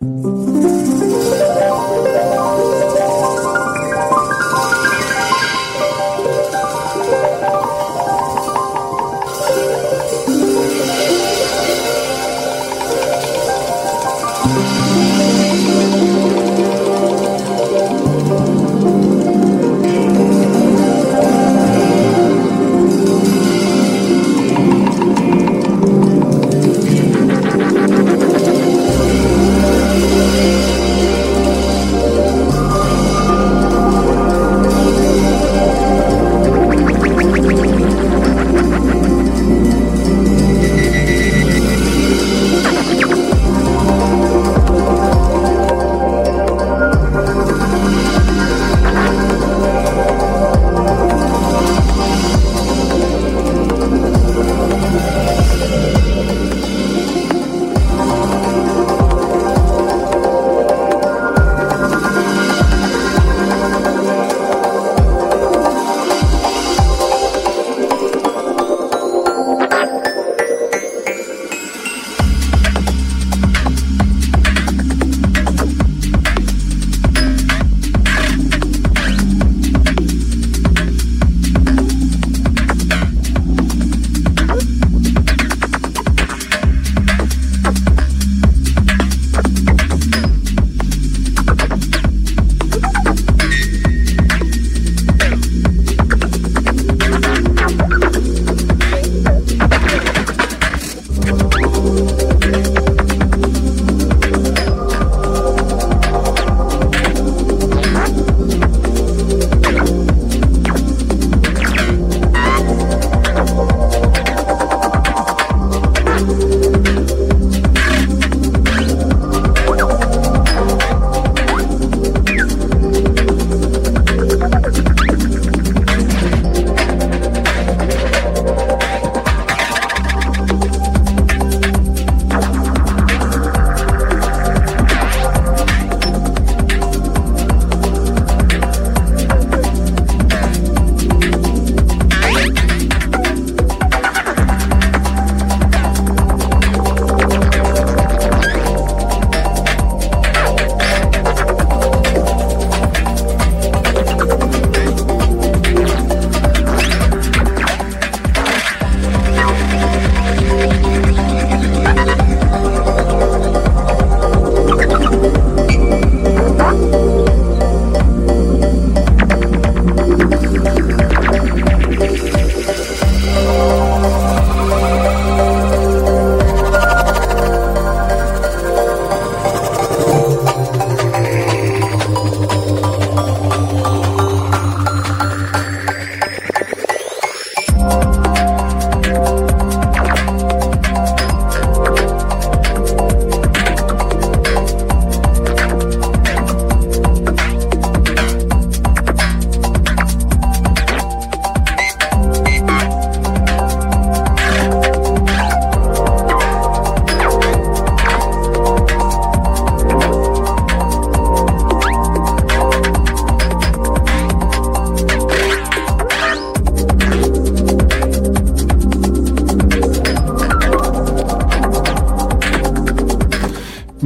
Mm-hmm.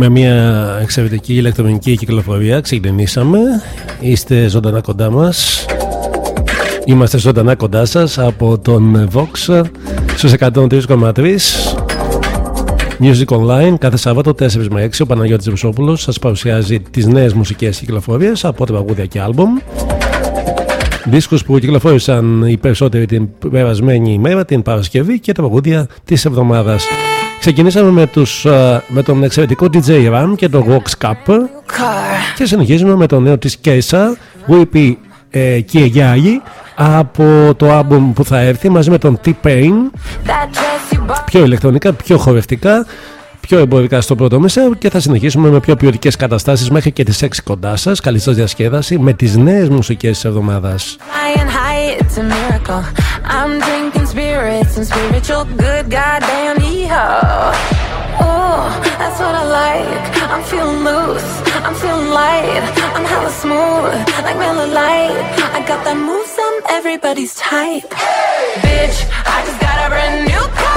Με μια εξαιρετική ηλεκτρονική κυκλοφορία ξεκινήσαμε. Είστε ζωντανά κοντά μας. Είμαστε ζωντανά κοντά σας από τον Vox στους 103,3 Music Online κάθε Σάββατο 4 με 6 ο Παναγιώτης Ρουσόπουλος σας παρουσιάζει τις νέες μουσικές κυκλοφορίες από τραγούδια και άλμπομ δίσκους που κυκλοφόρησαν οι περισσότεροι την περασμένη ημέρα την Παρασκευή και τραγούδια της εβδομάδας Ξεκινήσαμε με, τους, με τον εξαιρετικό DJ Ram και το Vox Cup και συνεχίζουμε με το νέο της Κέσα Whippy ε, από το άλμπουμ που θα έρθει μαζί με τον T-Pain. Πιο ηλεκτρονικά, πιο χορευτικά πιο εμπορικά στο πρώτο μεσαίο και θα συνεχίσουμε με πιο ποιοτικές καταστάσεις μέχρι και τις 6 κοντά σας. Καλή σας διασκέδαση με τις νέες μουσικές της εβδομάδας it's a miracle. I'm drinking spirits and spiritual good goddamn yeehaw. Oh, that's what I like. I'm feeling loose. I'm feeling light. I'm hella smooth, like Miller Lite. I got that moves on everybody's type. Hey! Bitch, I just got a brand new car.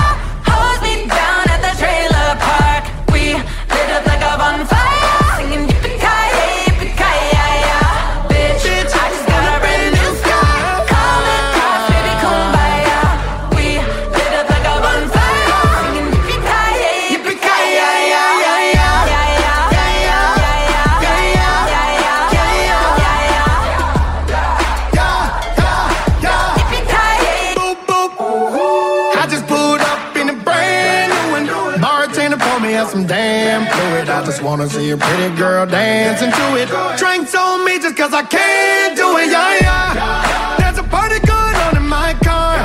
Wanna see a pretty girl dancing to it. Drinks on me just cause I can't do it, yeah, yeah. There's a party going on in my car.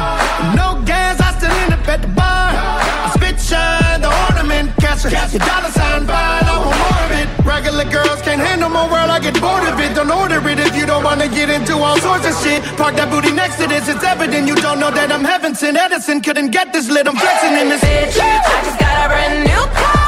No gas, I still end up at the bar. I spit shine, the ornament catcher. Your dollar sign fine, I want more of it. Regular girls can't handle my world, I get bored of it. Don't order it if you don't wanna get into all sorts of shit. Park that booty next to this, it's evident you don't know that I'm heaven sent. Edison couldn't get this lit, I'm flexing in this. Bitch, I just got a brand new car.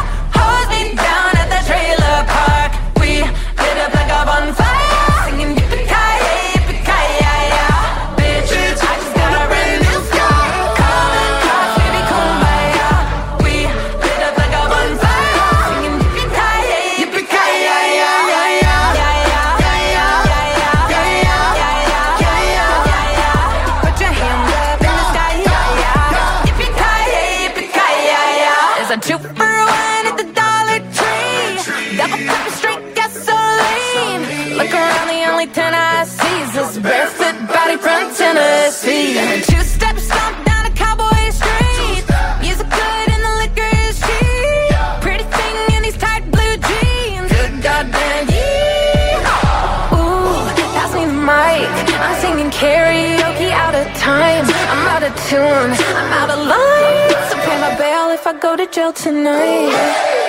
Time. I'm out of tune. I'm out of line. So pay my bail if I go to jail tonight.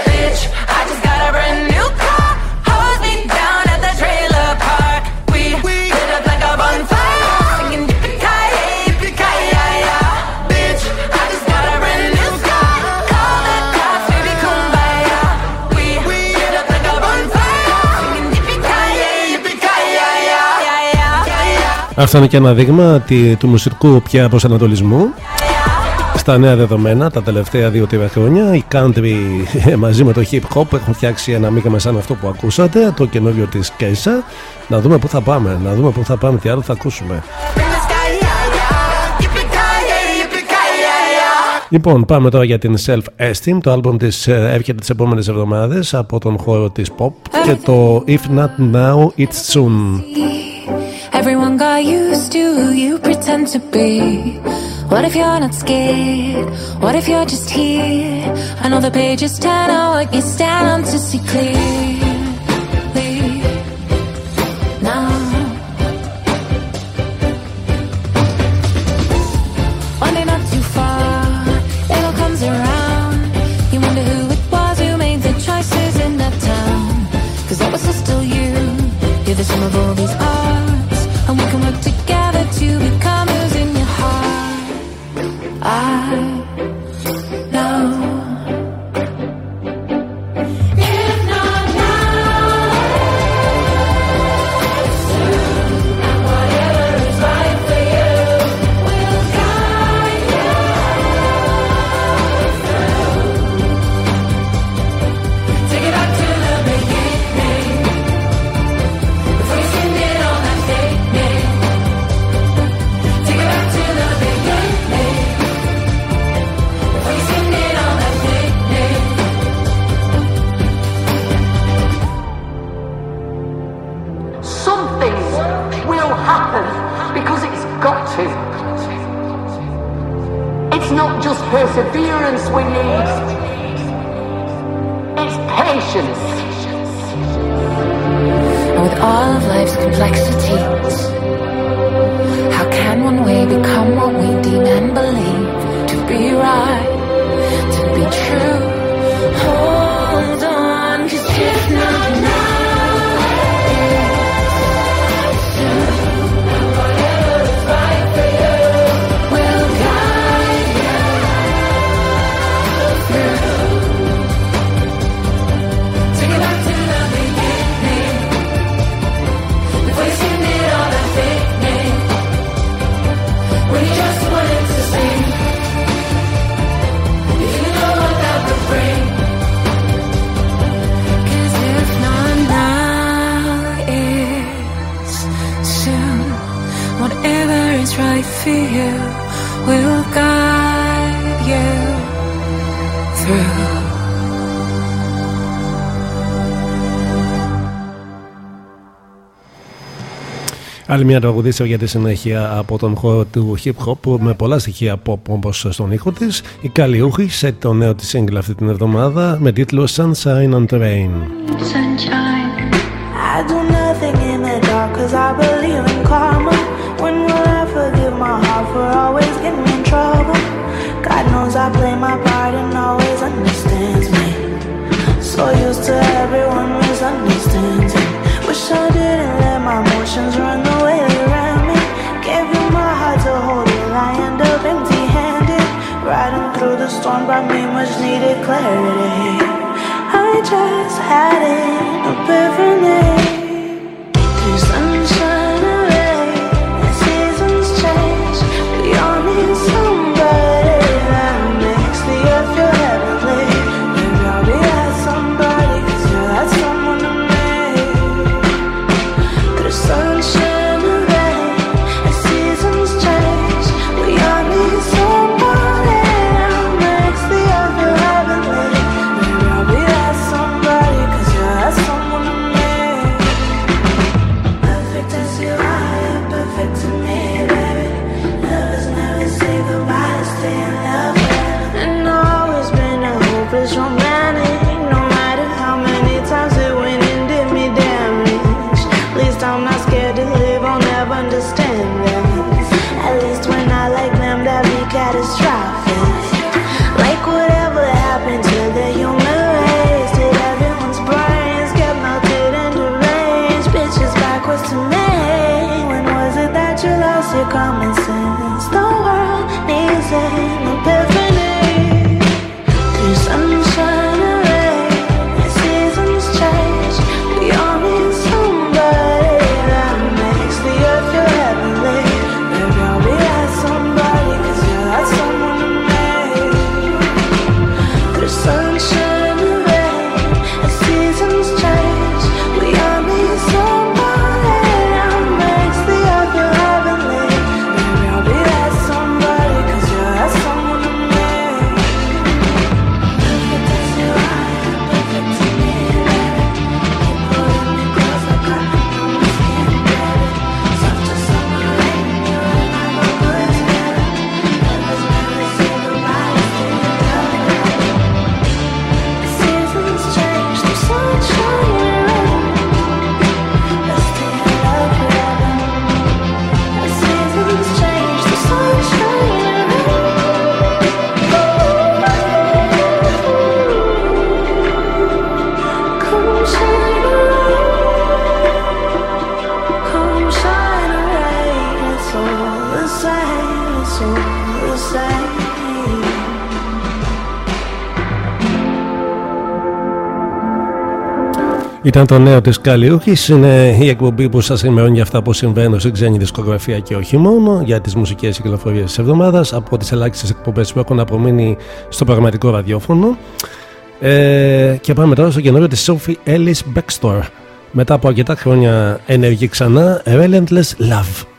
Bitch, I just got a brand new car. Αυτό είναι και ένα δείγμα τη- του μουσικού πια προσανατολισμού στα νέα δεδομένα τα τελευταία 2-3 χρόνια. Οι country μαζί με το hip hop έχουν φτιάξει ένα μείγμα σαν αυτό που ακούσατε, το καινούριο της Κέισα. Να δούμε πού θα πάμε, να δούμε πού θα πάμε, τι άλλο θα ακούσουμε. Λοιπόν, πάμε τώρα για την Self-Esteem. Το άλμπομ της ε, έρχεται τις επόμενες εβδομάδες από τον χώρο της pop και το If Not Now, It's Soon. Everyone got used to who you pretend to be. What if you're not scared? What if you're just here? I know the pages turn out what you stand to see clearly. right for you will guide you through. Άλλη μια τραγουδίστρια για τη συνέχεια από τον χώρο του hip hop με πολλά στοιχεία pop όπω στον ήχο της, η Καλλιούχη σε το νέο της single αυτή την εβδομάδα με τίτλο Sunshine and Rain. Sunshine. I do nothing in the dark cause I clarity. I just had it. Ήταν το νέο της Καλλιούχης, είναι η εκπομπή που σας ενημερώνει για αυτά που συμβαίνουν στην ξένη δισκογραφία και όχι μόνο, για τις μουσικές κυκλοφορίες της εβδομάδας, από τις ελάχιστες εκπομπές που έχουν απομείνει στο πραγματικό ραδιόφωνο. Ε, και πάμε τώρα στο καινούριο της Sophie Ellis Bextor. Μετά από αρκετά χρόνια ενεργεί ξανά, Relentless Love.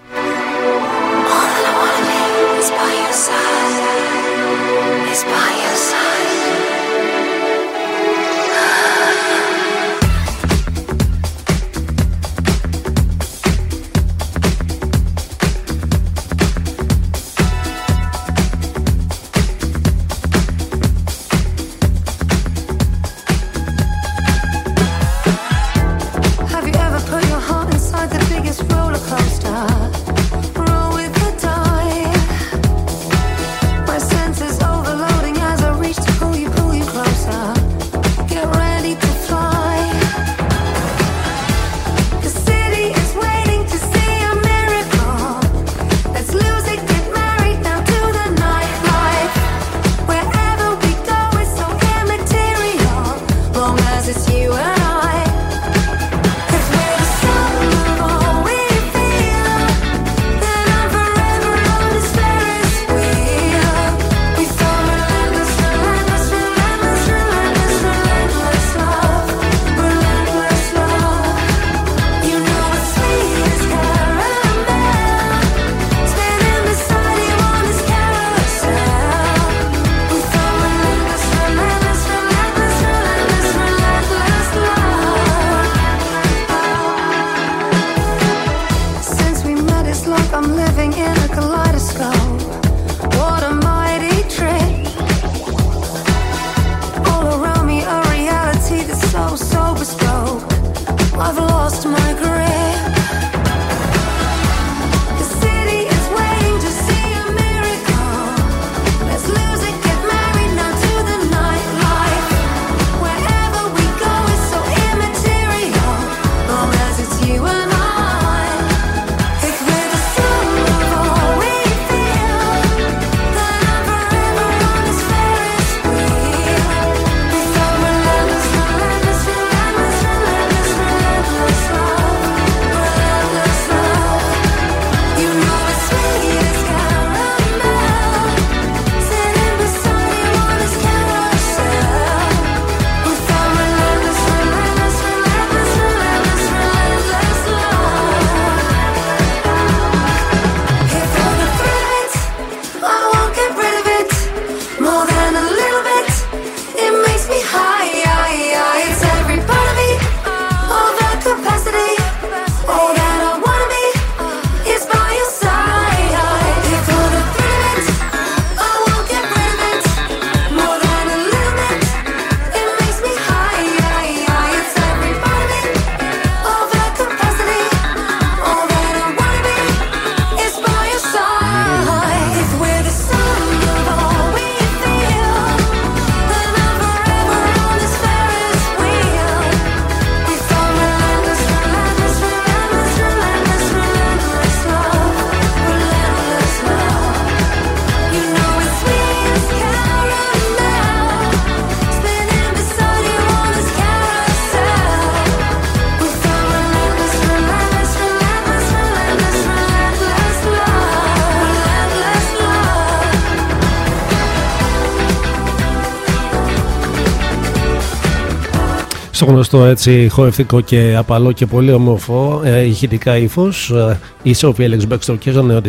στο γνωστό έτσι χορευτικό και απαλό και πολύ όμορφο ε, ηχητικά ύφος, ε, η Sophie Alex Baxter και στον νέο.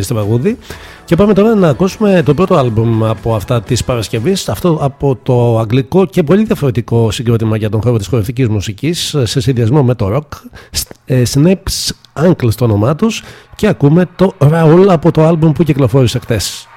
Και πάμε τώρα να ακούσουμε το πρώτο άλμπουμ από αυτά της Παρασκευής, αυτό από το αγγλικό και πολύ διαφορετικό συγκρότημα για τον χώρο της χορευτικής μουσικής σε συνδυασμό με το ρόκ Ε, Snaps στο όνομά τους και ακούμε το Raoul από το άλμπουμ που κυκλοφόρησε χτες.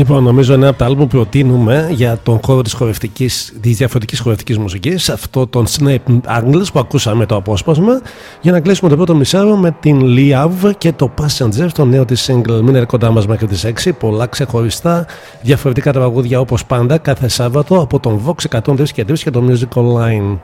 Λοιπόν, νομίζω ένα από τα άλμπου που προτείνουμε για τον χώρο της, χορευτικής, της διαφορετικής χορευτικής μουσικής αυτό τον Snape Angles που ακούσαμε το απόσπασμα για να κλείσουμε το πρώτο μισάρο με την Liav και το Passenger το νέο της single μην κοντά μας μέχρι τις 6 πολλά ξεχωριστά διαφορετικά τραγούδια όπως πάντα κάθε Σάββατο από τον Vox 103 και 3 και το Music Online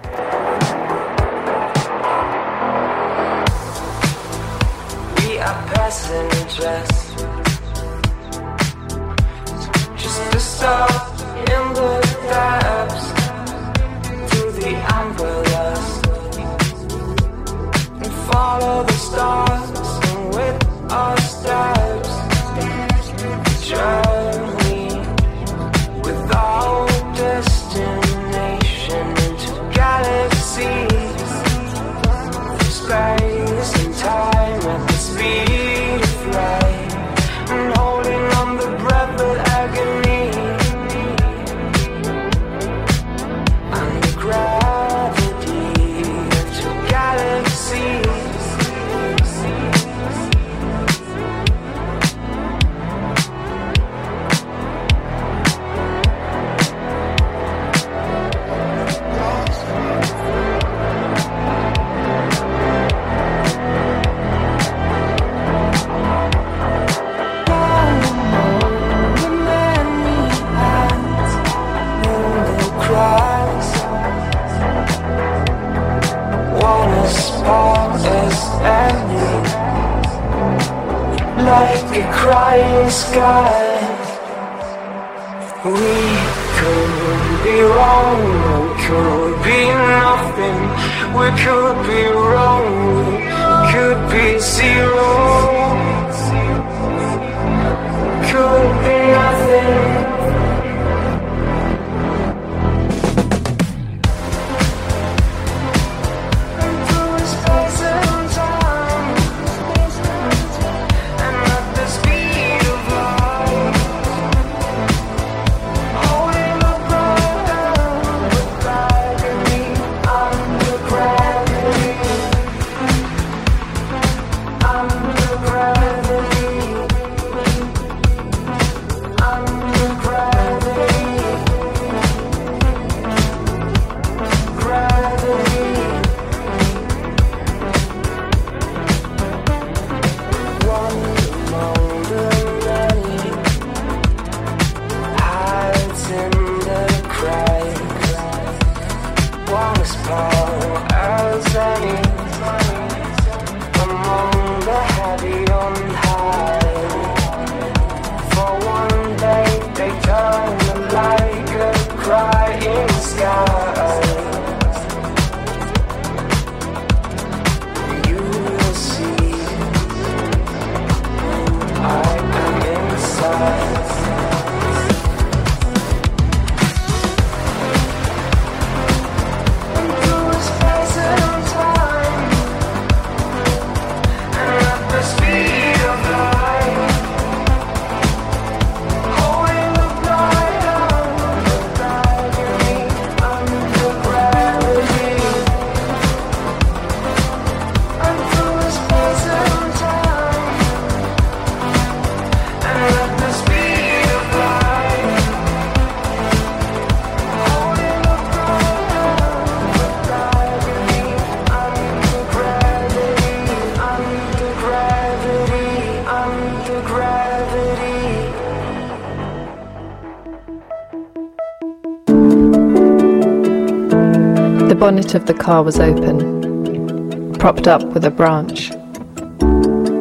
of the car was open, propped up with a branch.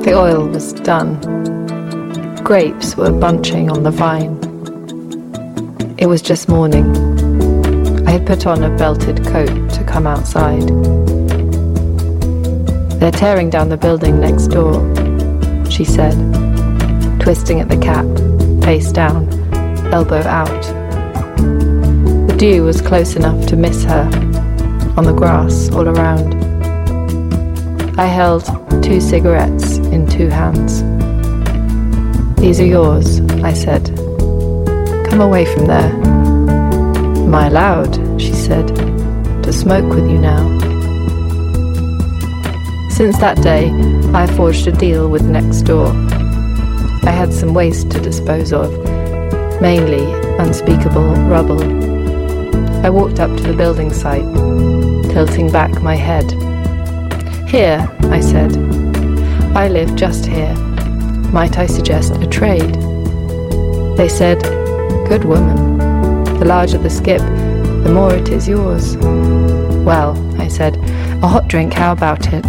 The oil was done. Grapes were bunching on the vine. It was just morning. I had put on a belted coat to come outside. They're tearing down the building next door, she said, twisting at the cap, face down, elbow out. The dew was close enough to miss her on the grass all around. I held two cigarettes in two hands. These are yours, I said. Come away from there. Am I allowed, she said, to smoke with you now? Since that day, I forged a deal with next door. I had some waste to dispose of, mainly unspeakable rubble. I walked up to the building site, tilting back my head. Here, I said. I live just here. Might I suggest a trade? They said, Good woman. The larger the skip, the more it is yours. Well, I said, a hot drink, how about it?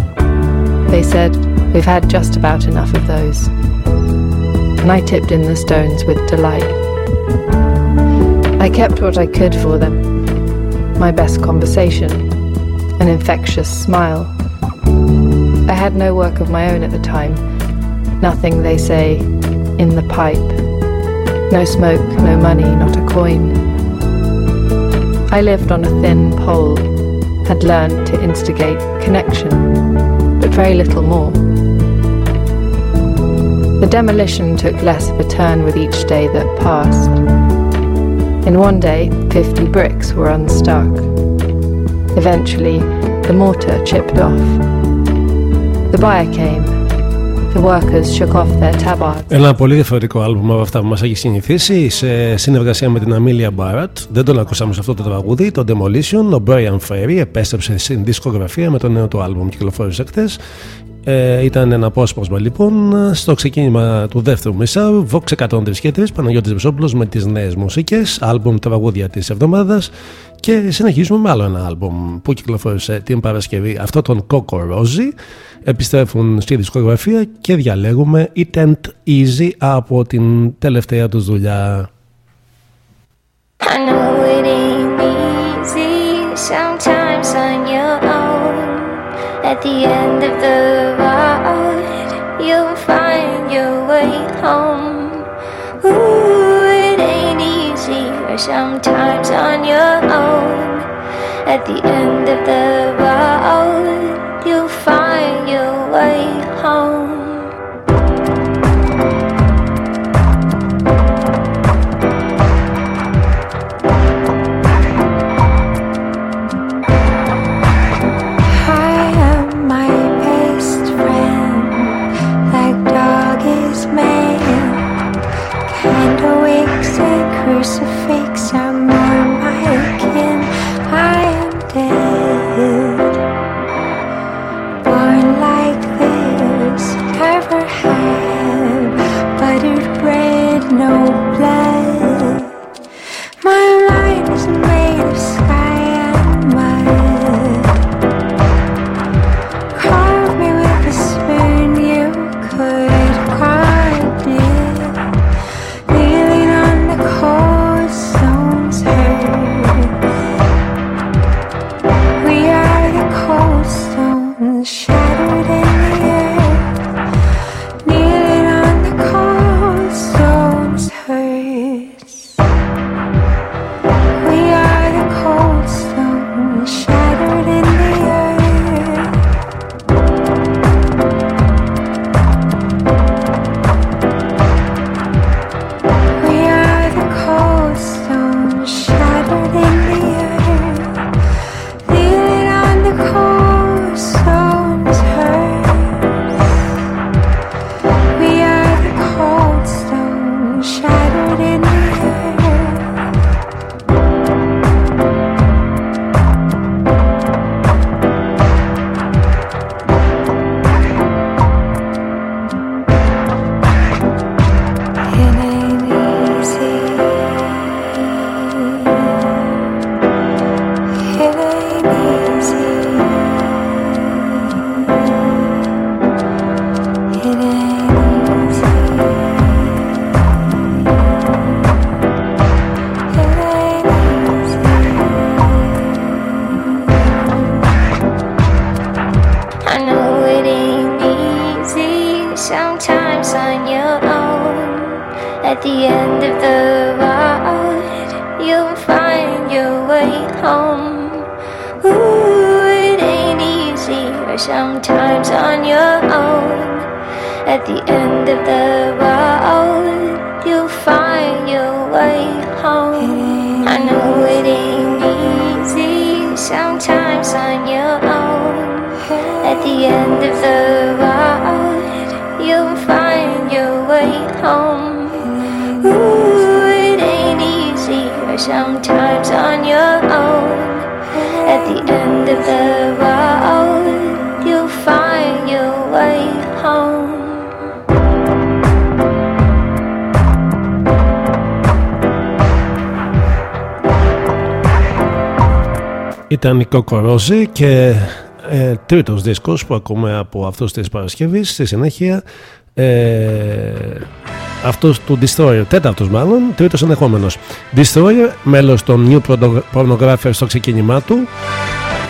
They said, We've had just about enough of those. And I tipped in the stones with delight. I kept what I could for them my best conversation, an infectious smile. I had no work of my own at the time, nothing, they say, in the pipe. No smoke, no money, not a coin. I lived on a thin pole, had learned to instigate connection, but very little more. The demolition took less of a turn with each day that passed. In one day, 50 bricks were unstuck. Eventually, the mortar chipped off. The buyer came The workers shook off their Ένα πολύ διαφορετικό άλμπουμ από αυτά που μας έχει συνηθίσει σε συνεργασία με την Amelia Barratt. Δεν τον ακούσαμε σε αυτό το τραγούδι, το Demolition. Ο Bryan Ferry επέστρεψε στην δισκογραφία με το νέο του άλμπουμ κυκλοφόρησε χθε Ε, ήταν ένα απόσπασμα λοιπόν στο ξεκίνημα του δεύτερου μισά. Vox 103 και 3, Παναγιώτης Βεσόπουλος με τις νέες μουσικές, άλμπουμ τραγούδια της εβδομάδας και συνεχίζουμε με άλλο ένα άλμπουμ που κυκλοφόρησε την Παρασκευή, αυτό τον Coco Rosie. Επιστρέφουν στη δισκογραφία και διαλέγουμε It Ain't Easy από την τελευταία τους δουλειά. I know it ain't easy sometimes on your own. At the end of the road, you'll find your way home. Ooh, it ain't easy, or sometimes on your own. At the end of the road, you'll find your way home. And Κοκορόζη και ε, τρίτος δίσκος που ακούμε από αυτούς της Παρασκευής στη συνέχεια ε, αυτός του Destroyer, τέταρτος μάλλον, τρίτος ενδεχόμενος. Destroyer, μέλος των New Pornographer στο ξεκίνημά του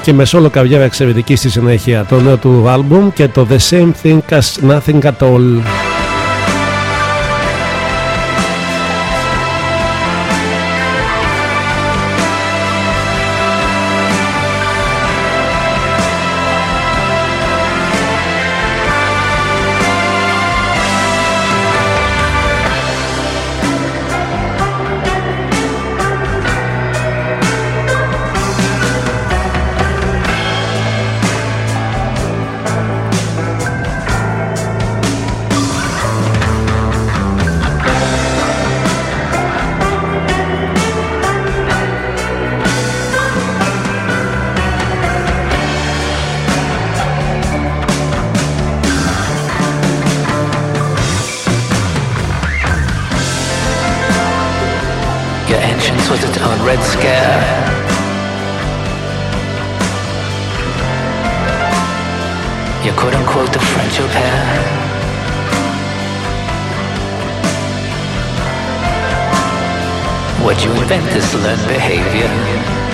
και με σόλο καριέρα εξαιρετική στη συνέχεια. Το νέο του άλμπουμ και το The Same Thing as Nothing at All Your entrance was its own red scare. You're quote unquote the French au pair. What'd you invent this learned behavior?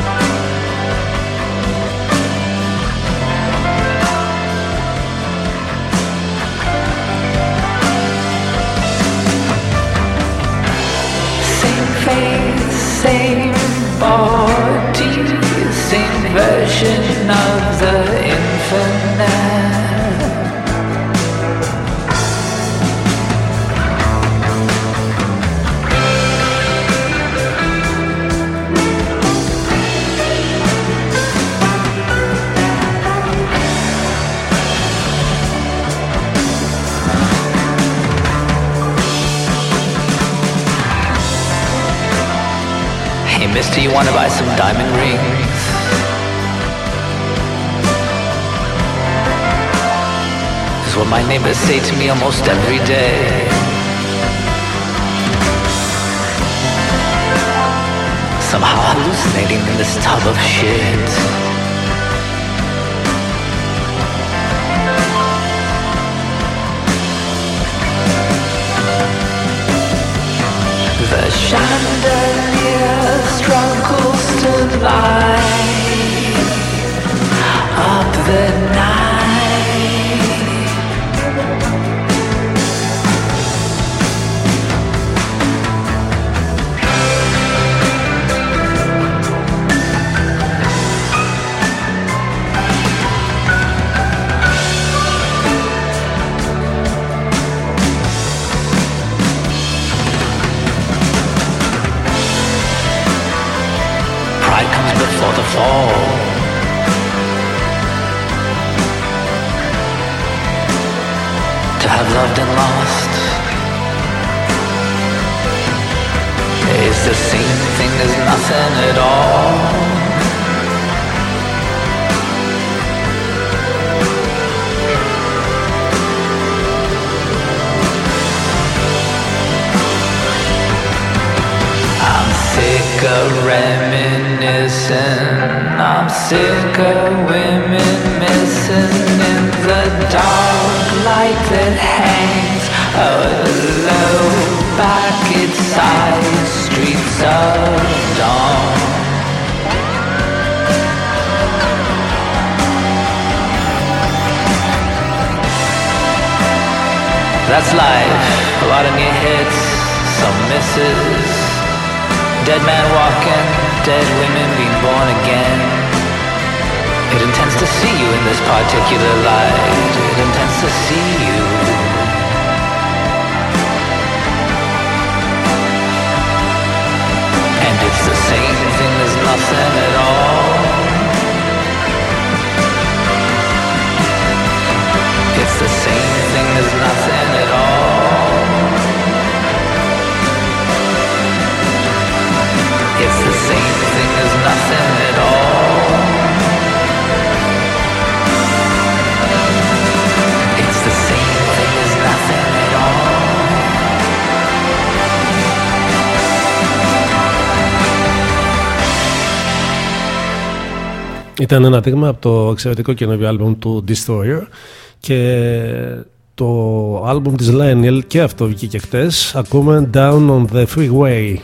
40th version of the infinite. Mister, you wanna buy some diamond rings? Is what my neighbors say to me almost every day. Somehow hallucinating in this tub of shit. The chandelier struggles to light up the night. To have loved and lost is the same thing as nothing at all. Of reminiscing. I'm sick of women missing in the dark light that hangs low back its side streets of dawn. That's life. A lot of near hits, some misses. Dead man walking, dead women being born again. It intends to see you in this particular light. It intends to see you. And it's the same thing as nothing at all. Ήταν ένα δείγμα από το εξαιρετικό καινούργιο άλμπουμ του Destroyer και το άλμπουμ της Lionel και αυτό βγήκε χτες. Ακούμε Down on the Freeway.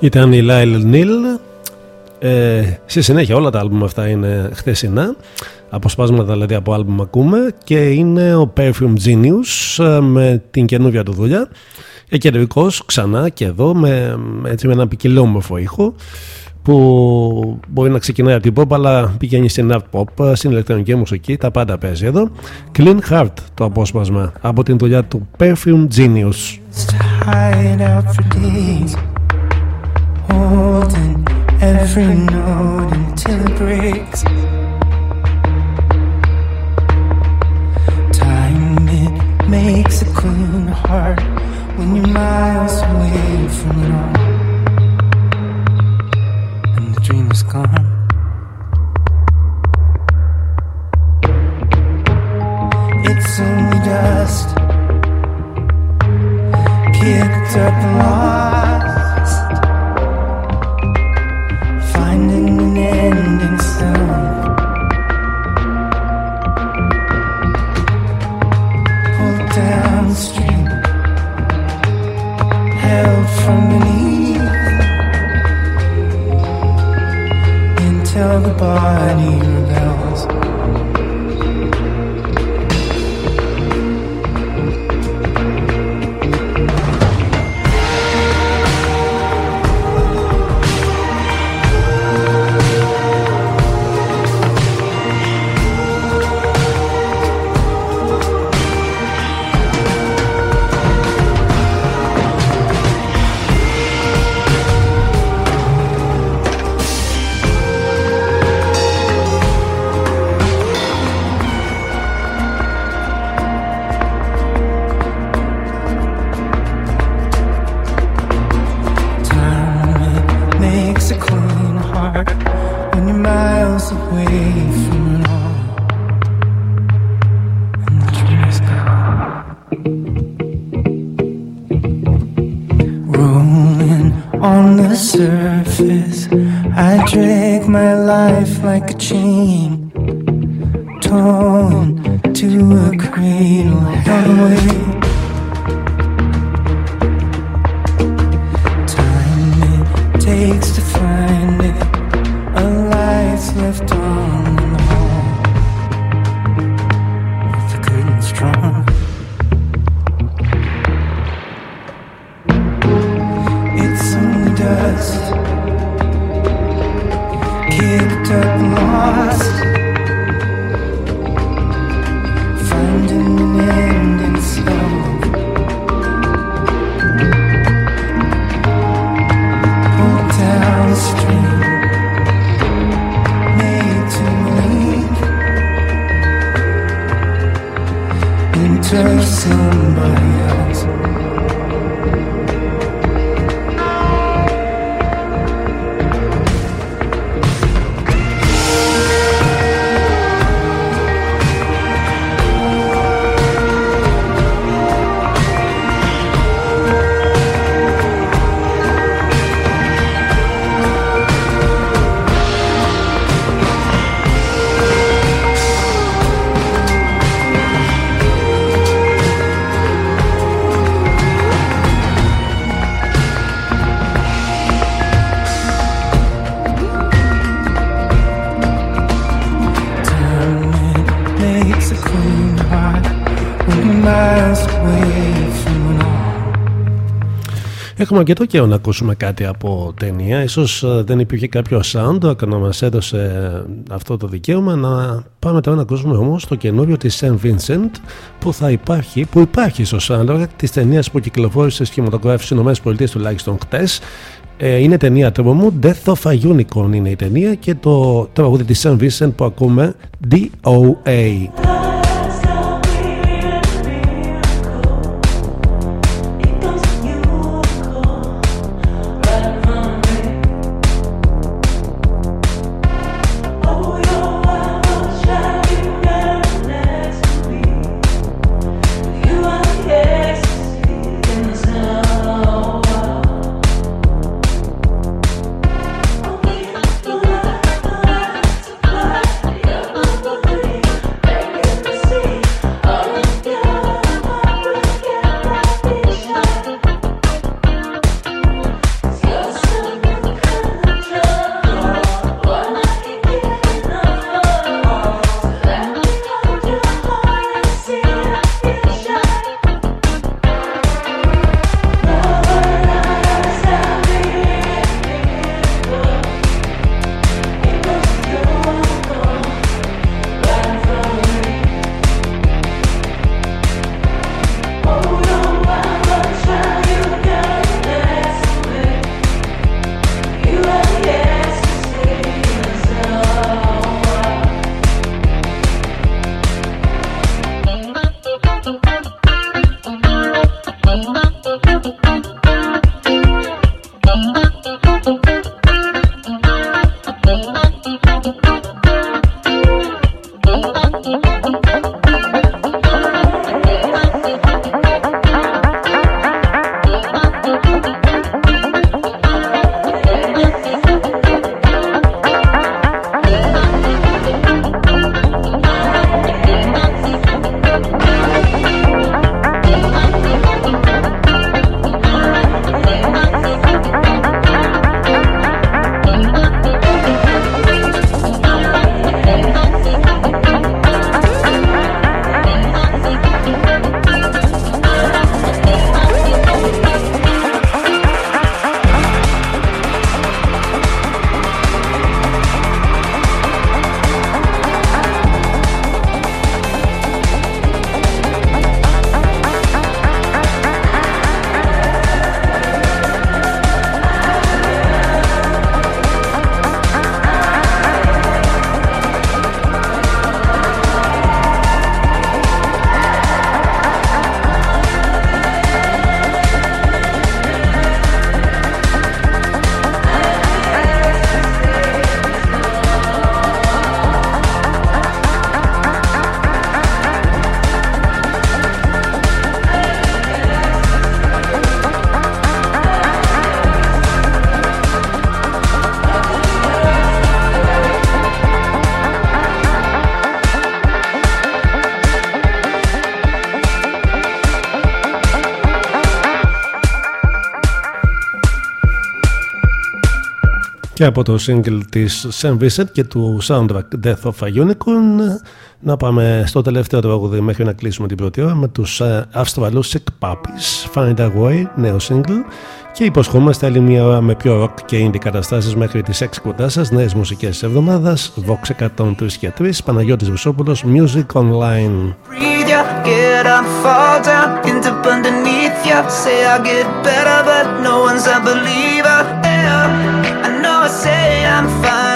Ήταν η Lyle Neal. Ε, στη συνέχεια όλα τα άλμπουμ αυτά είναι χθεσινά. Αποσπάσματα δηλαδή από άλμπουμ ακούμε. Και είναι ο Perfume Genius ε, με την καινούργια του δουλειά. Ε, Εκεντρικός ξανά και εδώ με, έτσι, με ένα ποικιλόμορφο ήχο που μπορεί να ξεκινάει από την pop αλλά πηγαίνει στην art pop, ε, στην ηλεκτρονική μουσική, τα πάντα παίζει εδώ. Clean Heart το απόσπασμα από την δουλειά του Perfume Genius. Holding every note until it breaks. Time it makes a clean heart when you're miles away from all, and the dream is gone. Έχουμε αρκετό καιρό να ακούσουμε κάτι από ταινία. Ίσως ε, δεν υπήρχε κάποιο sound να μας έδωσε ε, αυτό το δικαίωμα να πάμε τώρα να ακούσουμε όμως το καινούριο της St. Vincent που θα υπάρχει, που υπάρχει στο soundtrack της ταινίας που κυκλοφόρησε στις κινηματογράφες στις ΗΠΑ τουλάχιστον χτες. Ε, είναι ταινία τρόμου, Death of a Unicorn είναι η ταινία και το τραγούδι της St. Vincent που ακούμε DOA. και από το single της Sam Vincent και του soundtrack Death of a Unicorn να πάμε στο τελευταίο τραγούδι μέχρι να κλείσουμε την πρώτη ώρα με τους ε, Αυστραλούς Sick Puppies Find a Way, νέο single και υποσχόμαστε άλλη μια ώρα με πιο rock και indie καταστάσεις μέχρι τις 6 κοντά σας νέες μουσικές της εβδομάδας Vox 103 και 3 Παναγιώτης Βουσόπουλος Music Online get up, fall down, end up underneath you. Say I get better, but no one's a believer. I say I'm fine.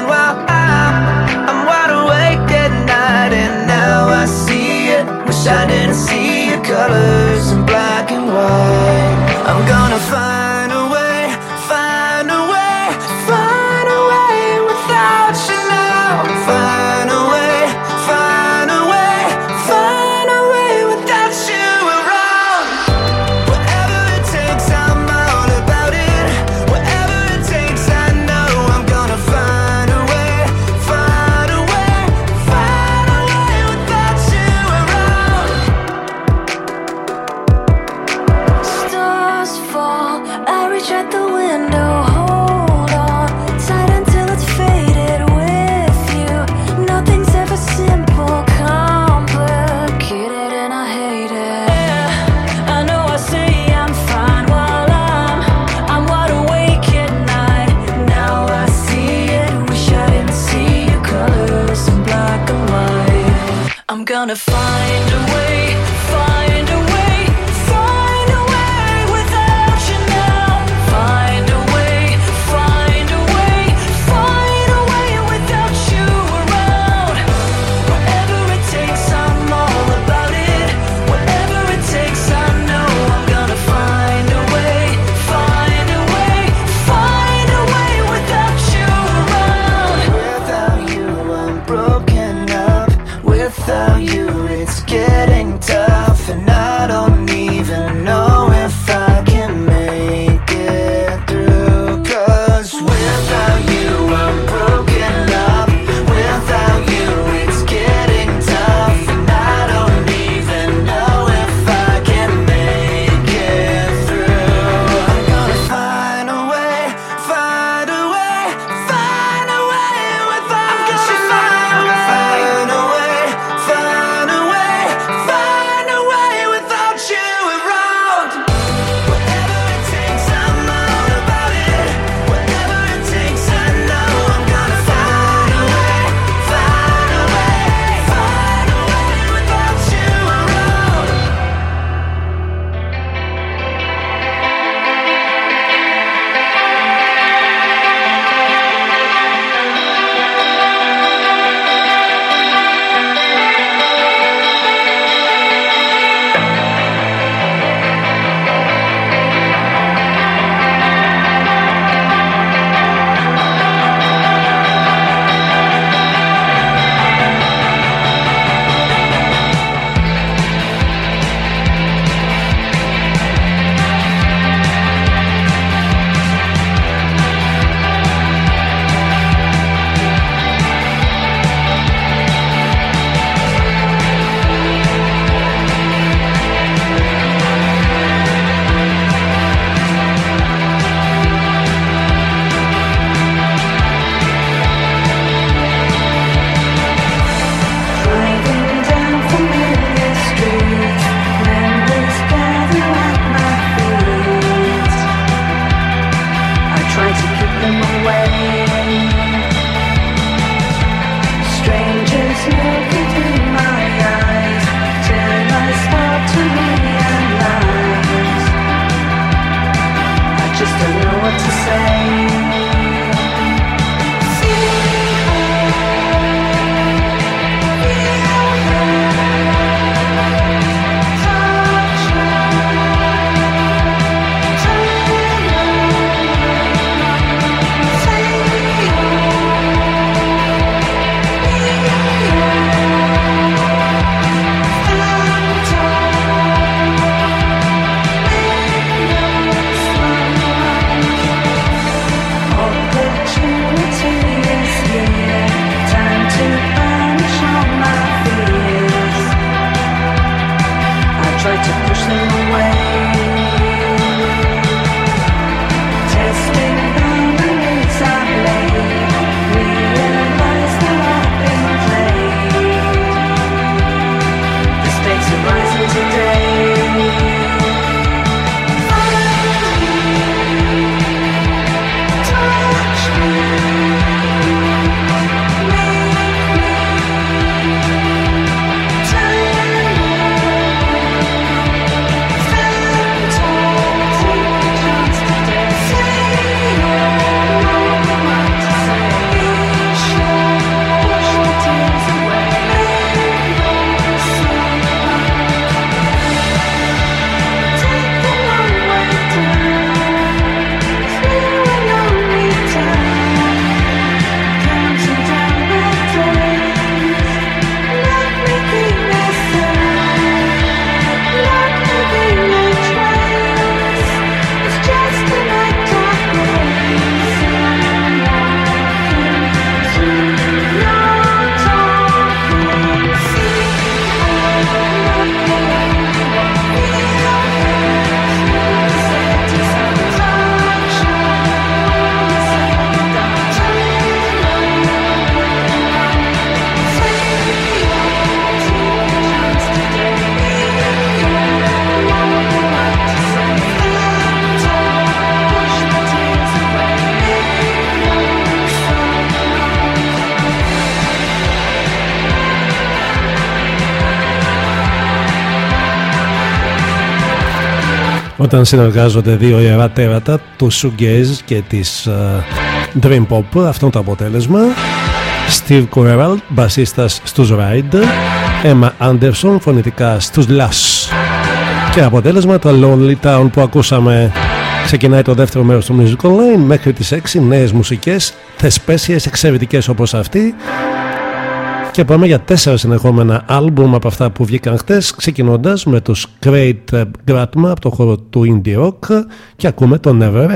Όταν συνεργάζονται δύο ιερά τέρατα του Shoegaze και της uh, Dream Pop αυτό είναι το αποτέλεσμα. Steve Corral, μπασίστας στους Ride. Emma Anderson, φωνητικά στους Lush. Και αποτέλεσμα το Lonely Town που ακούσαμε. Ξεκινάει το δεύτερο μέρος του Music Online μέχρι τις 6 νέες μουσικές θεσπέσιες εξαιρετικές όπως αυτή. Και πάμε για τέσσερα συνεχόμενα άλμπουμ από αυτά που βγήκαν χτες ξεκινώντας με τους Great Gratma από το χώρο του Indie Rock και ακούμε το Never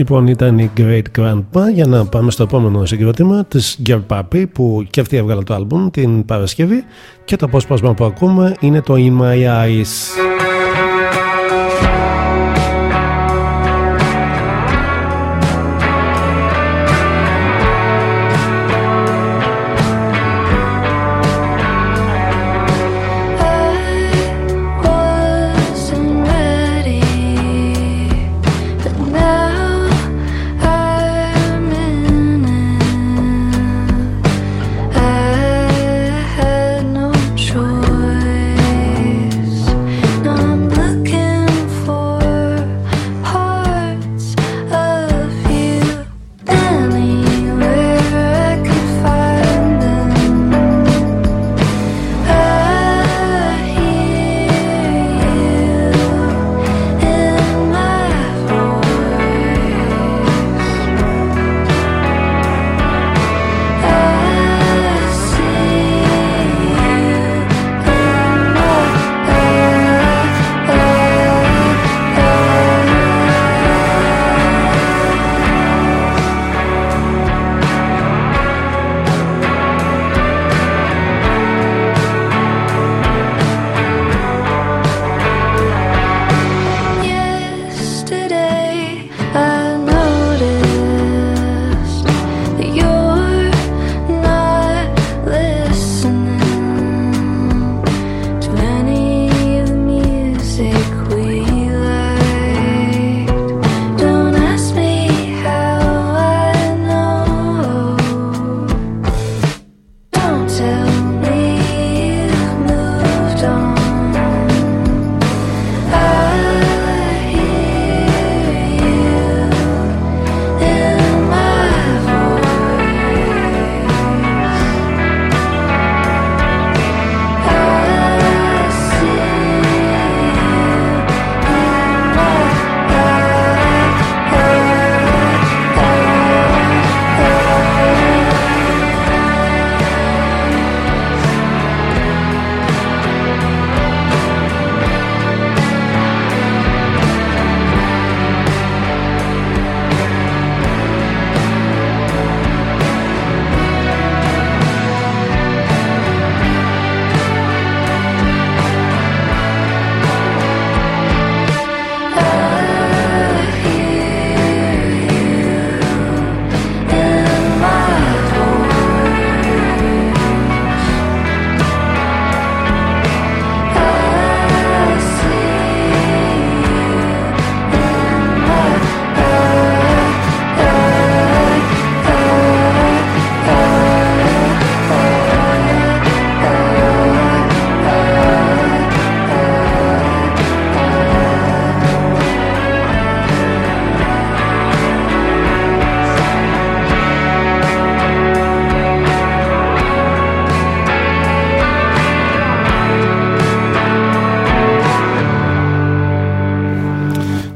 Λοιπόν, ήταν η Great Grandpa για να πάμε στο επόμενο συγκρότημα της Girl Puppy που και αυτή έβγαλε το άλμπουμ την Παρασκευή και το απόσπασμα που ακούμε είναι το In My Eyes.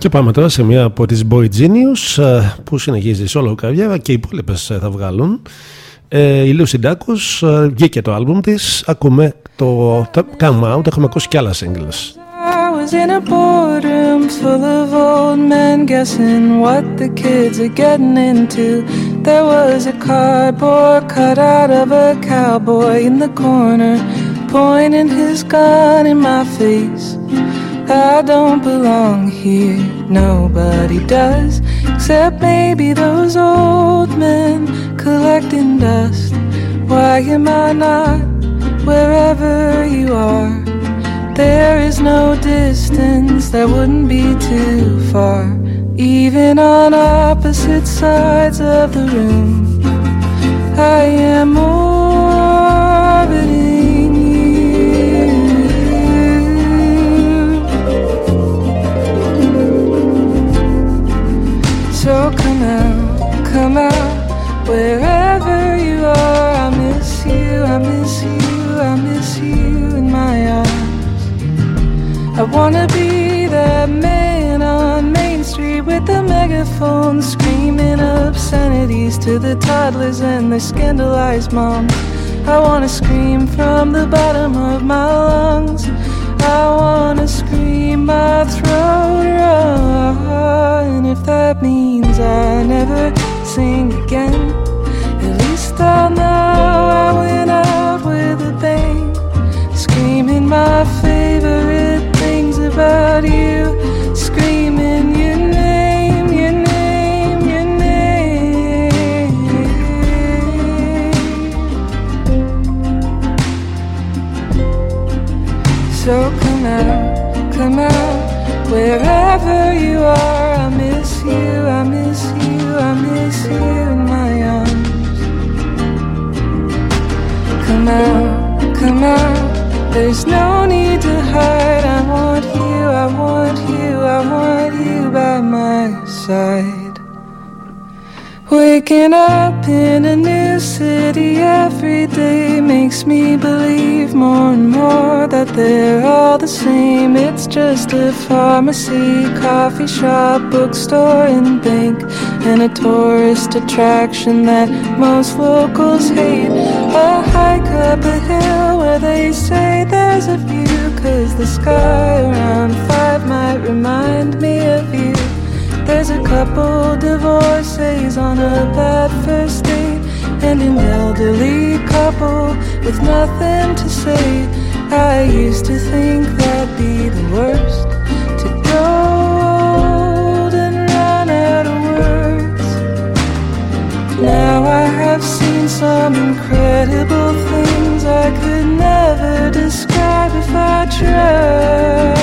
Και πάμε τώρα σε μια από τις Boy Genius ε, που συνεχίζει solo καριέρα και οι υπόλοιπες ε, θα βγάλουν. Ε, η Lucy Dacus ε, βγήκε το άλμπουμ της, ακούμε το Come Out, έχουμε ακούσει και άλλα singles. I was in a boardroom full of old men guessing what the kids are getting into. There was a cardboard cut out of a cowboy in the corner, pointing his gun in my face. I don't belong here, nobody does, except maybe those old men collecting dust. Why am I not wherever you are? There is no distance that wouldn't be too far, even on opposite sides of the room. I am orbiting So come out, come out, wherever you are. I miss you, I miss you, I miss you in my arms. I wanna be that man on Main Street with the megaphone screaming obscenities to the toddlers and their scandalized moms. I wanna scream from the bottom of my lungs. I wanna scream my throat. And if that means I never sing again, at least I'll know I went out with a bang. Screaming my favorite things about you. Screaming your name, your name, your name. So come out, come out, wherever you are. I miss you, I miss Come out, come out, there's no need to hide. I want you, I want you, I want you by my side. Waking up in a new city every day makes me believe more and more that they're all the same. It's just a pharmacy, coffee shop, bookstore, and bank, and a tourist attraction that most locals hate. A hike up a hill where they say there's a view, cause the sky around five might remind me of you. There's a couple divorces on a bad first date, and an elderly couple with nothing to say. I used to think that'd be the worst some incredible things I could never describe if I tried.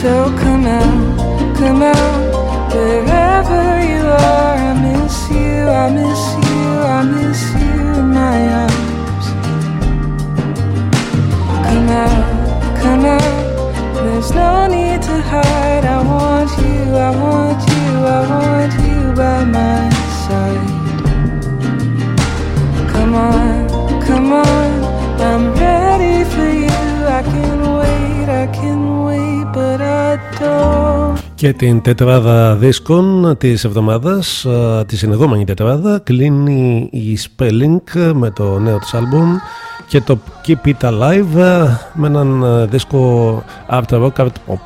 So come out, come out, wherever you are. I miss you, I miss you, I miss you in my arms. Come out, come out, there's no need to hide. I want you, I want you, I want you by my side. Come on, come on, I'm ready for you. I can wait, I can wait, but I don't. Και την τετράδα δίσκων της εβδομάδας, α, τη συνεχόμενη τετράδα, κλείνει η Spelling με το νέο της άλμπουμ και το Keep It Alive α, με έναν α, δίσκο After Rock Art Pop.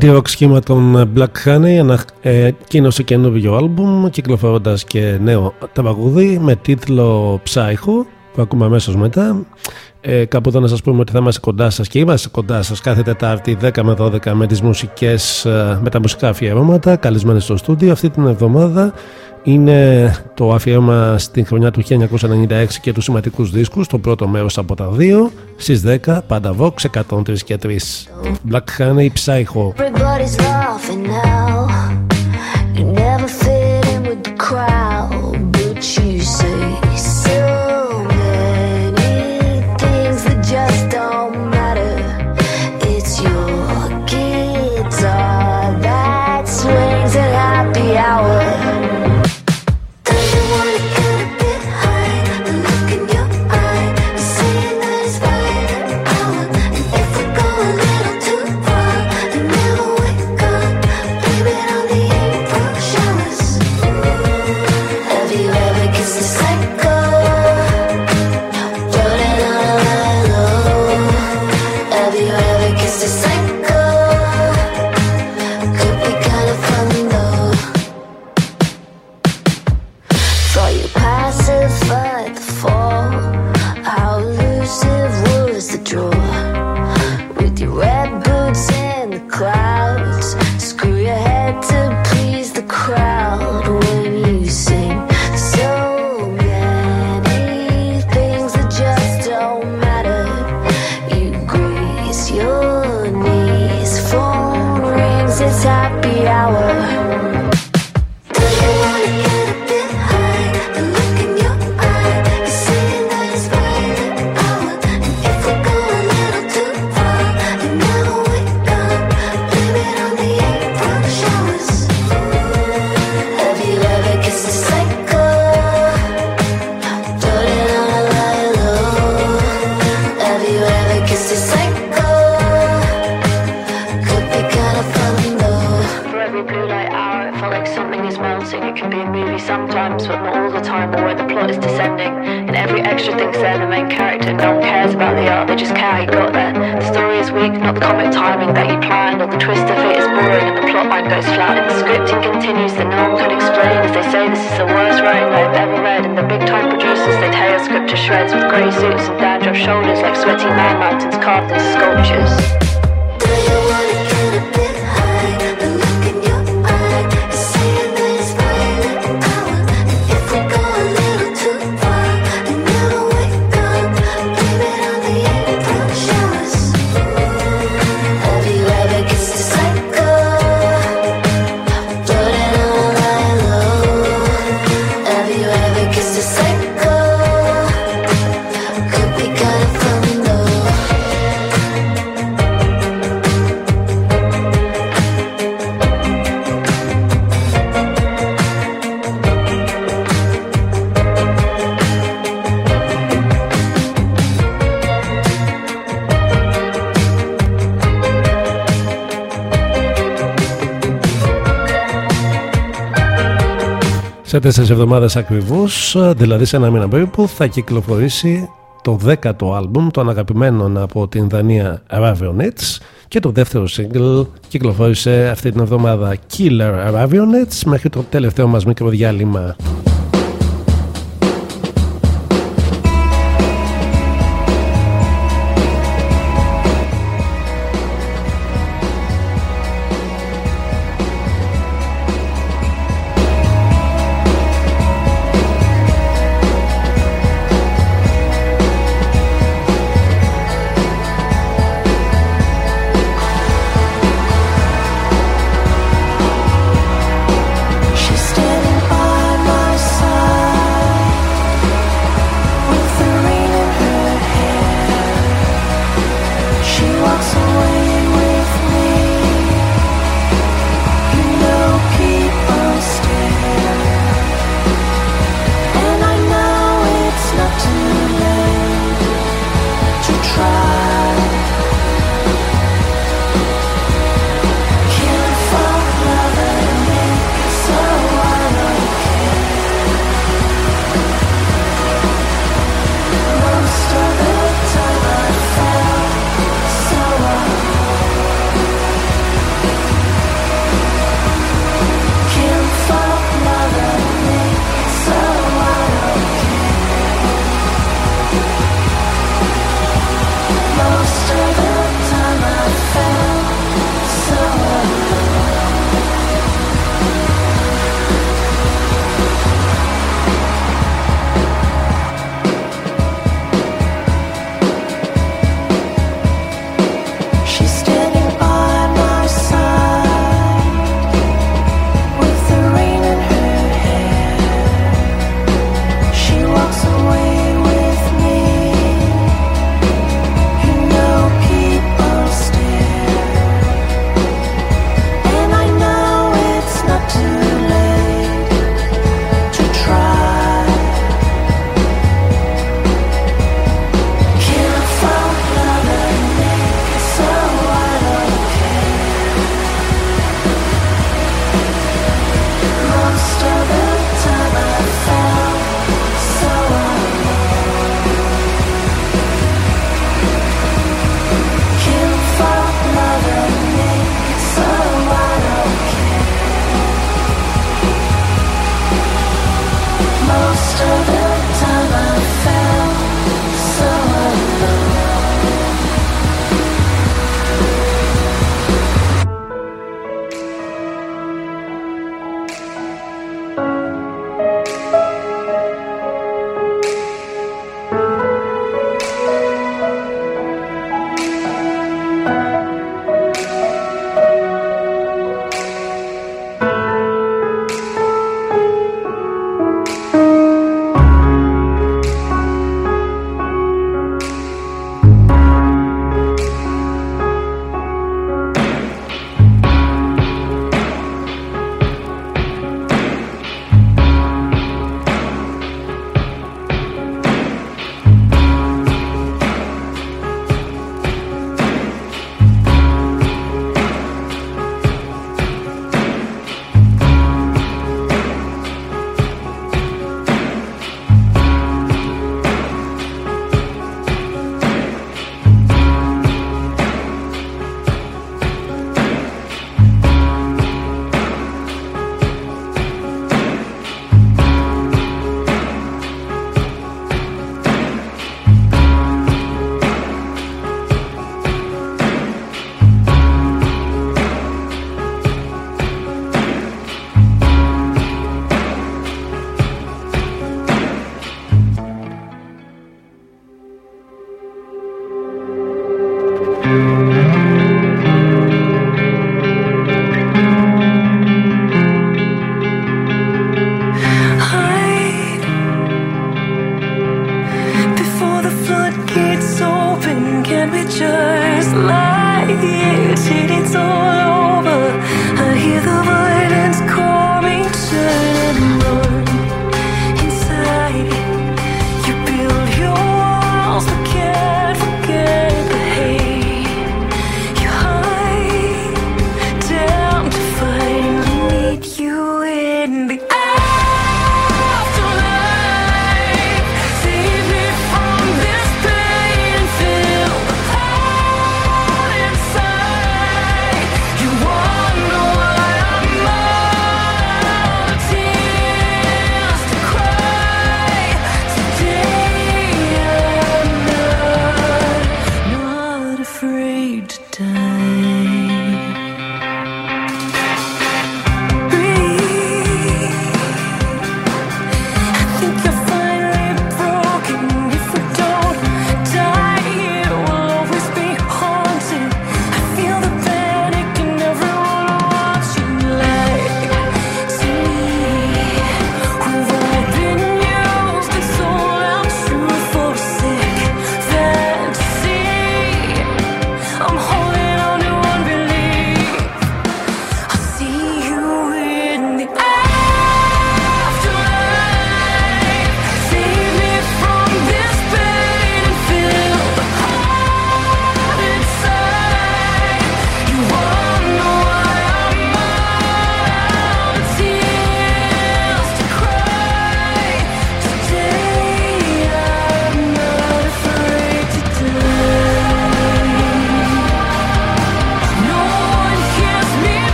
Το indie rock σχήμα των Black Honey ανακοίνωσε καινούργιο άλμπουμ κυκλοφορώντας και νέο τραγούδι με τίτλο Psycho που ακούμε αμέσως μετά. Ε, κάπου εδώ να σας πούμε ότι θα είμαστε κοντά σας και είμαστε κοντά σας κάθε Τετάρτη 10 με 12 με τις μουσικές, ε, με τα μουσικά αφιερώματα καλεσμένες στο στούντιο αυτή την εβδομάδα είναι το αφιέρωμα στην χρονιά του 1996 και τους σημαντικούς δίσκους. Το πρώτο μέρος από τα δύο στις 10 πάντα Vox 103 και 3 Black Honey Psycho comic timing that you planned, or the twist of it is boring and the plot line goes flat. And the scripting continues that no one could explain, as they say this is the worst writing I've ever read. And the big time producers, they tear your script to shreds with grey suits and dandruff shoulders like sweaty man mountains carved into sculptures. Σε τέσσερις εβδομάδες ακριβώς, δηλαδή σε ένα μήνα περίπου, θα κυκλοφορήσει το δέκατο άλμπουμ των αγαπημένων από την Δανία Ravionets και το δεύτερο single κυκλοφόρησε αυτή την εβδομάδα Killer Ravionets μέχρι το τελευταίο μας μικρό διάλειμμα.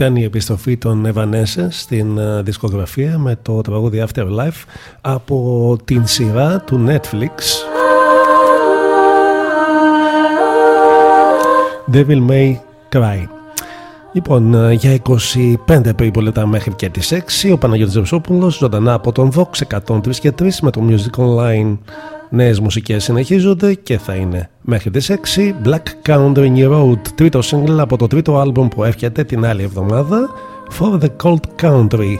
Ήταν η επιστροφή των Evanescence στην ε, δισκογραφία με το τραγούδι Afterlife από την σειρά του Netflix Devil May Cry. Λοιπόν, ε, για 25 περίπου λεπτά μέχρι και τις 6 ο Παναγιώτης Ζευσόπουλος ζωντανά από τον Vox 103 και 3 με το Music Online. Νέες μουσικές συνεχίζονται και θα είναι Μέχρι τις 6 Black Country Road, τρίτο single από το τρίτο άλμπομ που έρχεται την άλλη εβδομάδα For the Cold Country.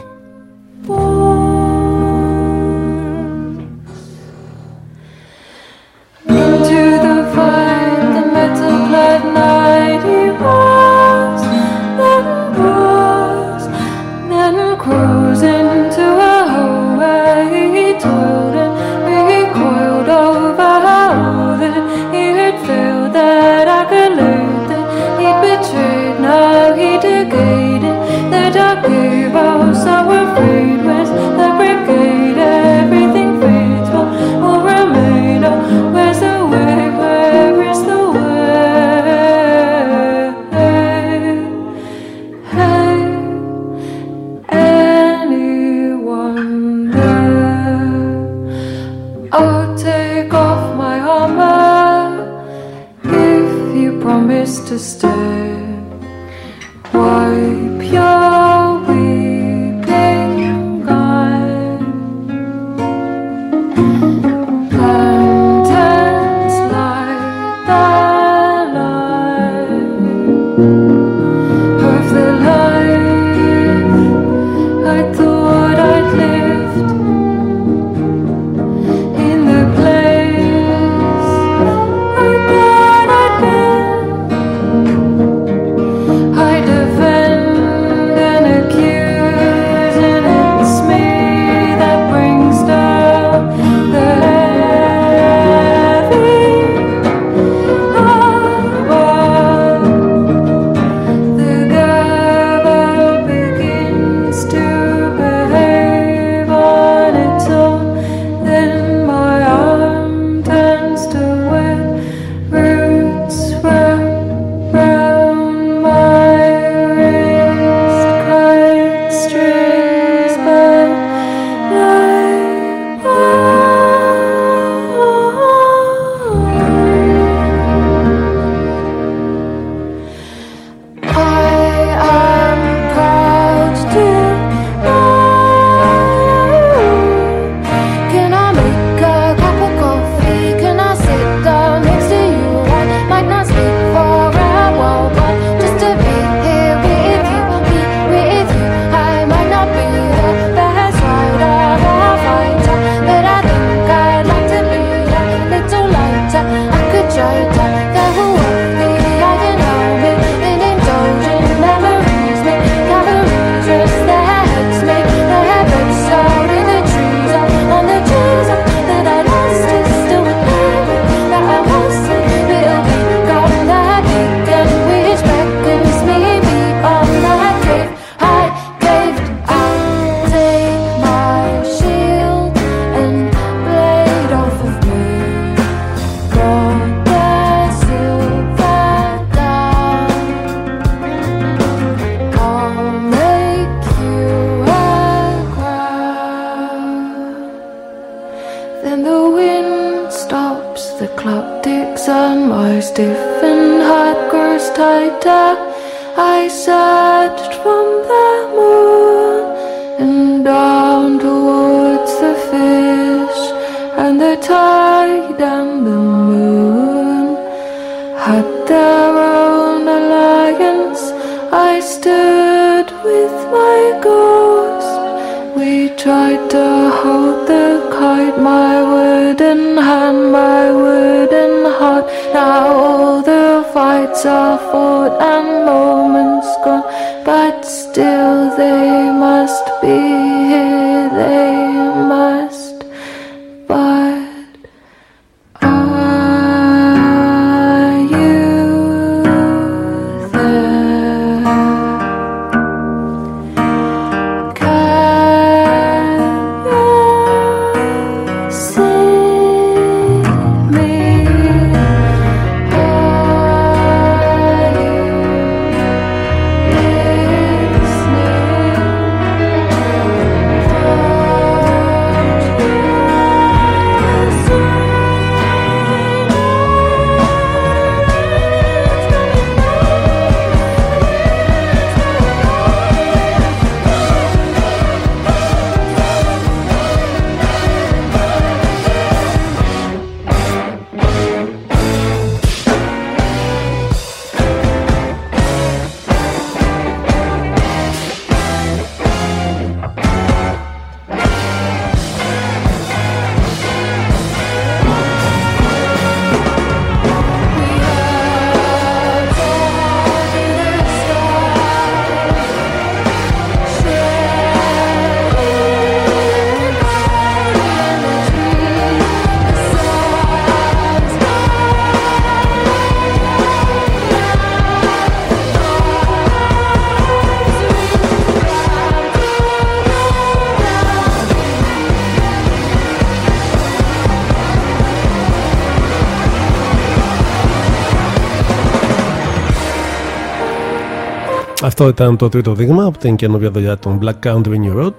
Αυτό ήταν το τρίτο δείγμα από την καινούργια δουλειά των Black Country New Road.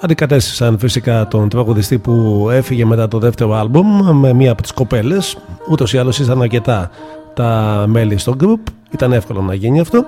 αντικατέστησαν φυσικά τον τραγουδιστή που έφυγε μετά το δεύτερο άλμπουμ με μία από τις κοπέλες ούτως ή άλλως ήταν αρκετά τα μέλη στο group ήταν εύκολο να γίνει αυτό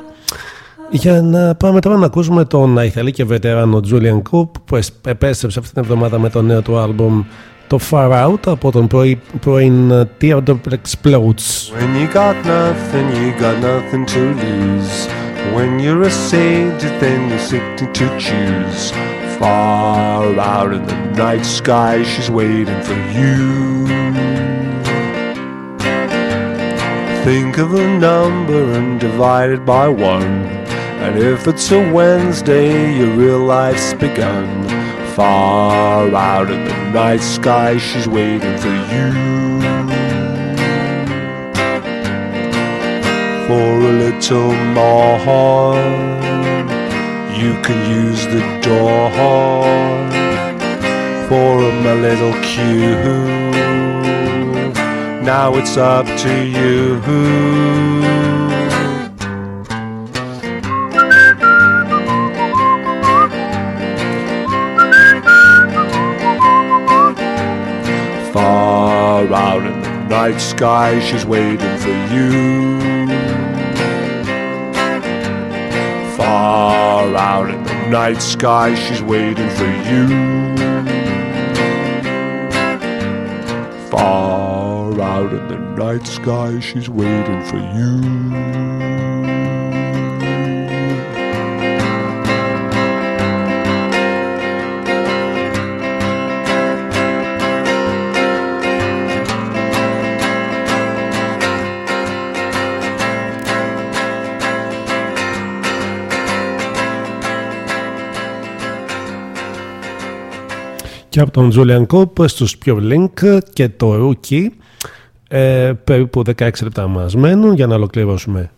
για να πάμε τώρα να ακούσουμε τον Αϊθαλή και βετεράνο Julian Coop που επέστρεψε αυτή την εβδομάδα με το νέο του άλμπουμ το Far Out από τον πρωί, πρώην Teardrop Explodes When you got nothing, you got nothing to lose. When you're a sage, then you're seeking to choose. Far out in the night sky, she's waiting for you. Think of a number and divide it by one. And if it's a Wednesday, your real life's begun. Far out in the night sky, she's waiting for you. For a little more, you can use the door. For a little cue, now it's up to you. Far out in the night sky, she's waiting for you. Far out in the night sky, she's waiting for you. Far out in the night sky, she's waiting for you. Και από τον Julian Coop στους Pure Link και το Rookie. Ε, περίπου 16 λεπτά μας μένουν για να ολοκληρώσουμε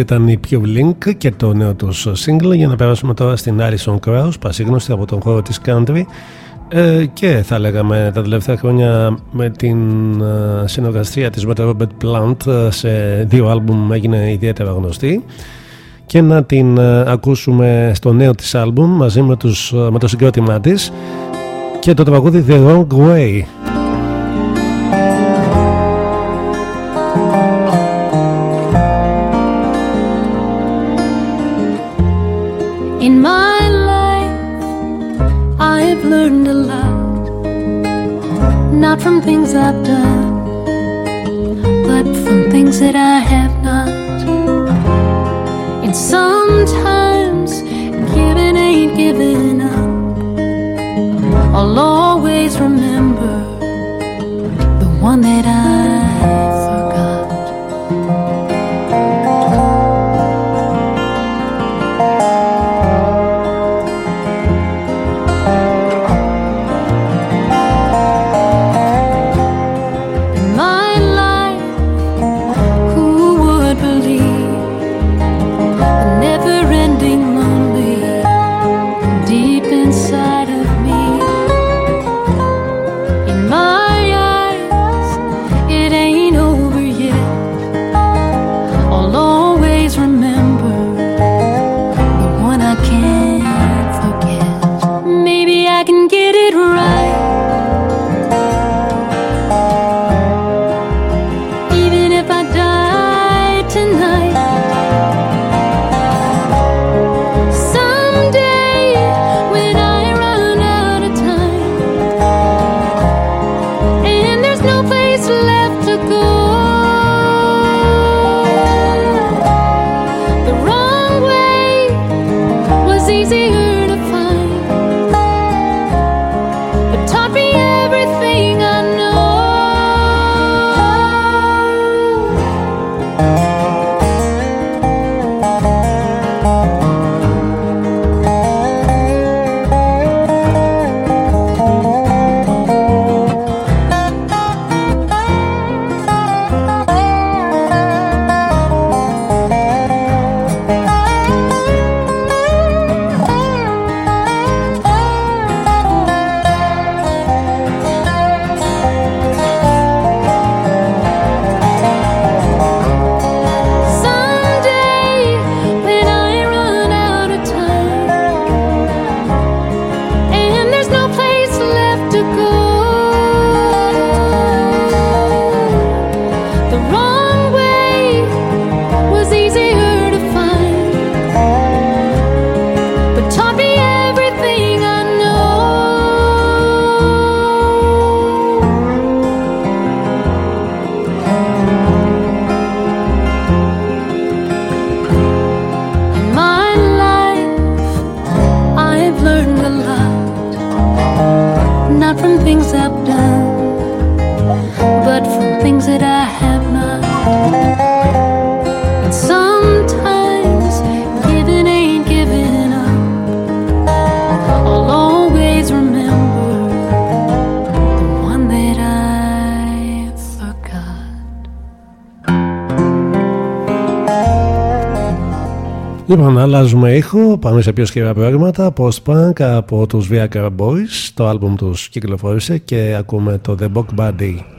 Αυτή ήταν η Pure Link και το νέο τους single. Για να περάσουμε τώρα στην Alison Krauss, πασίγνωστη από τον χώρο της country. Ε, και θα λέγαμε τα τελευταία χρόνια με την ε, συνεργασία της με τον Robert Plant ε, σε δύο άλμπουμ έγινε ιδιαίτερα γνωστή. Και να την ε, ακούσουμε στο νέο της άλμπουμ μαζί με, τους, ε, με το συγκρότημά της. Και το τραγούδι The Wrong Way. Sometimes giving ain't giving up. I'll always remember the one that I Λοιπόν, αλλάζουμε ήχο, πάμε σε πιο σκληρά πράγματα. Post-punk από τους Viagra Boys. Το άλμπουμ τους κυκλοφόρησε και ακούμε το The Book Buddy.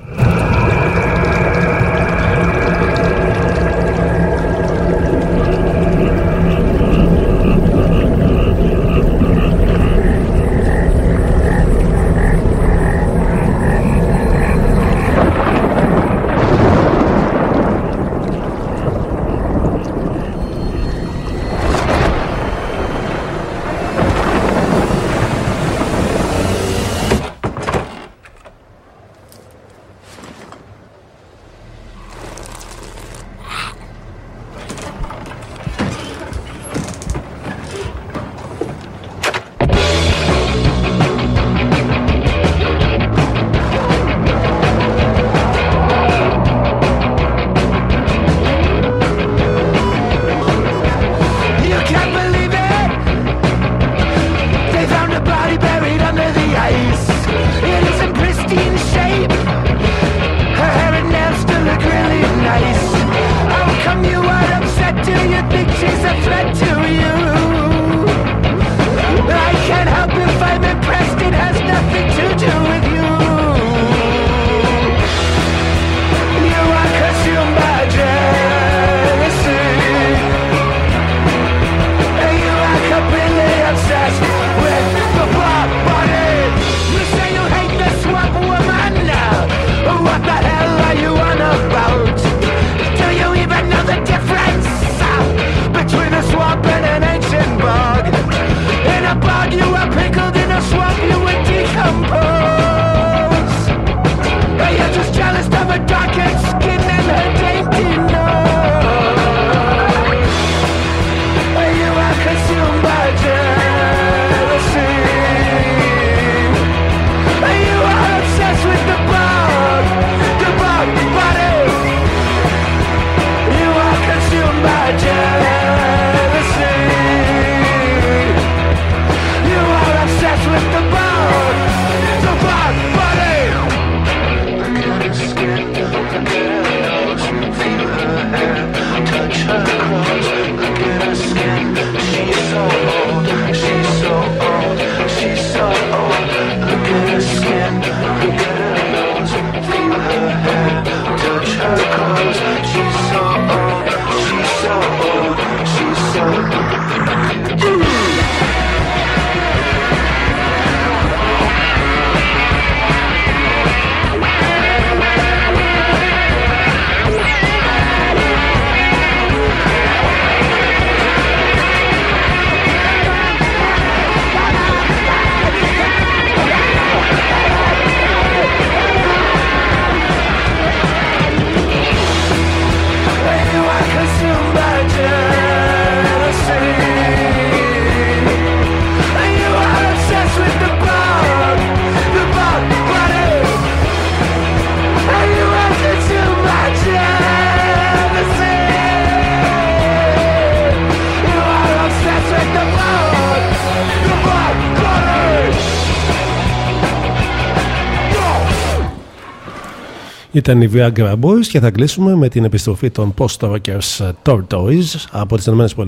Ήταν οι Viagra Boys και θα κλείσουμε με την επιστροφή των Post Rockers Tortoise από τις ΗΠΑ.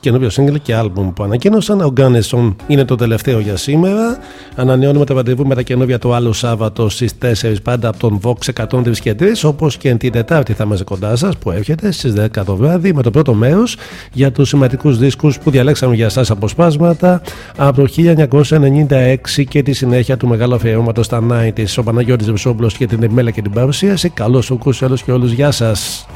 Καινούριο single και album που ανακοίνωσαν. Ο Gunnison είναι το τελευταίο για σήμερα. Ανανεώνουμε το ραντεβού με τα καινούργια του άλλου Σάββατο στις 4 πάντα από τον Vox 103 και 3. Όπως και την Τετάρτη θα είμαστε κοντά σας που έρχεται στις 10 το βράδυ με το πρώτο μέρος για τους σημαντικούς δίσκους που διαλέξαμε για εσά αποσπάσματα από το 1996 και τη συνέχεια του μεγάλου αφιερώματος στα 90 ο Παναγιώτης Βεσόπουλος και την Εμέλα και την παρουσίασε. Καλός ο και όλους. Γεια σας.